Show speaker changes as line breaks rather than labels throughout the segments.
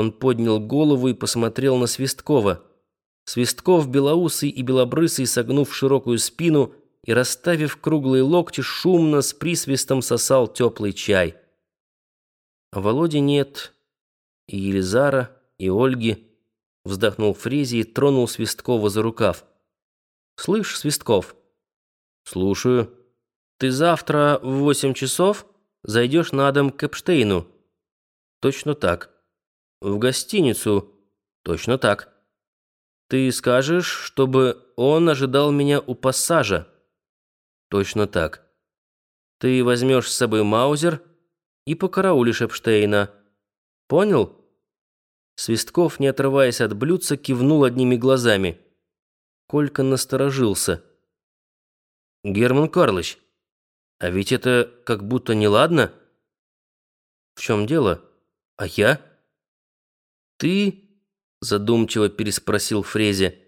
Он поднял голову и посмотрел на Свисткова. Свистков, белоусый и белобрысый, согнув широкую спину и расставив круглые локти, шумно с присвистом сосал теплый чай. А Володи нет, и Елизара, и Ольги. Вздохнул Фрези и тронул Свисткова за рукав. «Слышь, Свистков?» «Слушаю. Ты завтра в восемь часов зайдешь на дом к Эпштейну?» «Точно так». «В гостиницу?» «Точно так». «Ты скажешь, чтобы он ожидал меня у пассажа?» «Точно так». «Ты возьмешь с собой Маузер и покараулишь Эпштейна. Понял?» Свистков, не отрываясь от блюдца, кивнул одними глазами. Колька насторожился. «Герман Карлович, а ведь это как будто неладно?» «В чем дело? А я?» «Ты?» — задумчиво переспросил Фрезе.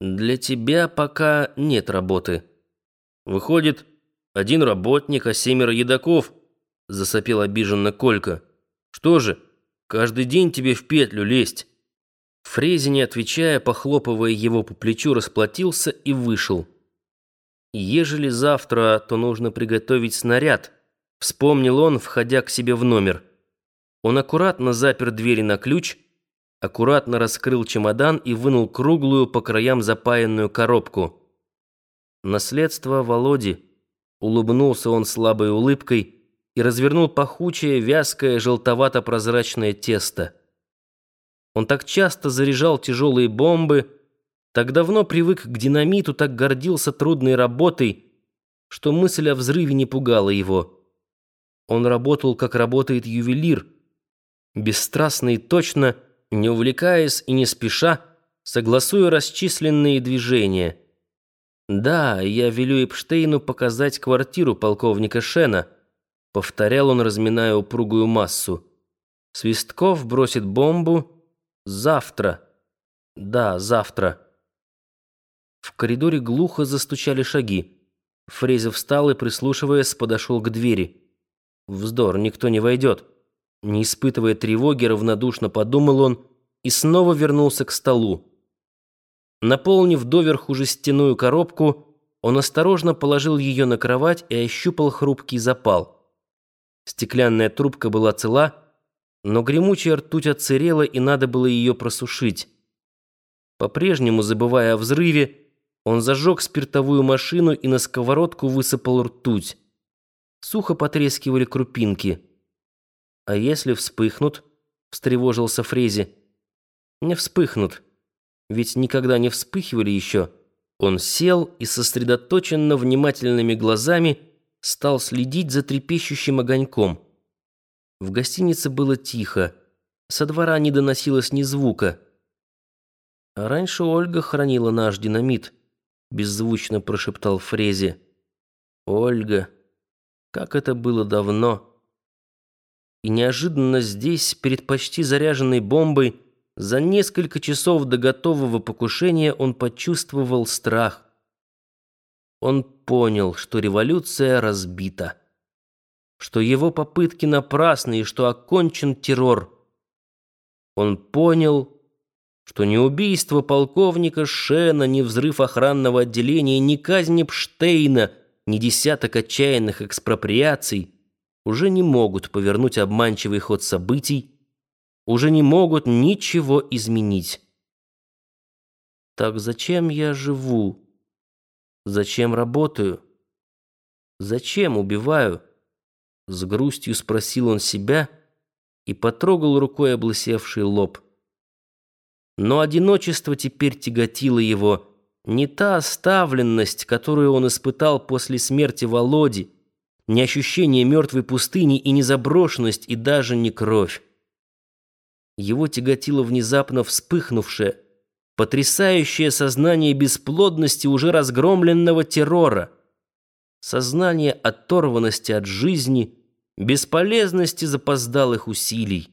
«Для тебя пока нет работы». «Выходит, один работник, а семеро едоков», — засопел обиженно Колька. «Что же?» Каждый день тебе в петлю лезть». Фрези, не отвечая, похлопывая его по плечу, расплатился и вышел. «Ежели завтра, то нужно приготовить снаряд», — вспомнил он, входя к себе в номер. Он аккуратно запер двери на ключ, аккуратно раскрыл чемодан и вынул круглую по краям запаянную коробку. «Наследство Володи», — улыбнулся он слабой улыбкой, — и развернул пахучее, вязкое, желтовато-прозрачное тесто. Он так часто заряжал тяжелые бомбы, так давно привык к динамиту, так гордился трудной работой, что мысль о взрыве не пугала его. Он работал, как работает ювелир, бесстрастно и точно, не увлекаясь и не спеша, согласуя расчисленные движения. «Да, я велю Эпштейну показать квартиру полковника Шена», Повторял он, разминая упругую массу. Свистков бросит бомбу завтра. Да, завтра. В коридоре глухо застучали шаги. Фрезев встал и, прислушиваясь, подошел к двери. Вздор, никто не войдет. Не испытывая тревоги, равнодушно подумал он и снова вернулся к столу. Наполнив доверху жестяную коробку, он осторожно положил ее на кровать и ощупал хрупкий запал. Стеклянная трубка была цела, но гремучая ртуть отсырела, и надо было ее просушить. По-прежнему, забывая о взрыве, он зажег спиртовую машину и на сковородку высыпал ртуть. Сухо потрескивали крупинки. «А если вспыхнут?» — встревожился Фрези. «Не вспыхнут. Ведь никогда не вспыхивали еще». Он сел и сосредоточенно внимательными глазами — стал следить за трепещущим огоньком. В гостинице было тихо, со двора не доносилось ни звука. А раньше Ольга хранила наш динамит, беззвучно прошептал Фрезе. Ольга, как это было давно. И неожиданно здесь, перед почти заряженной бомбой, за несколько часов до готового покушения он почувствовал страх. Он понял, что революция разбита, что его попытки напрасны и что окончен террор. Он понял, что ни убийство полковника Шена, ни взрыв охранного отделения, ни казнь Пштейна, ни десяток отчаянных экспроприаций уже не могут повернуть обманчивый ход событий, уже не могут ничего изменить. Так зачем я живу? Зачем работаю? Зачем убиваю? С грустью спросил он себя и потрогал рукой облысевший лоб. Но одиночество теперь тяготило его, не та оставленность, которую он испытал после смерти Володи, не ощущение мертвой пустыни и не заброшенность, и даже не кровь. Его тяготило внезапно вспыхнувшее, потрясающее сознание бесплодности уже разгромленного террора, сознание оторванности от жизни, бесполезности запоздалых усилий.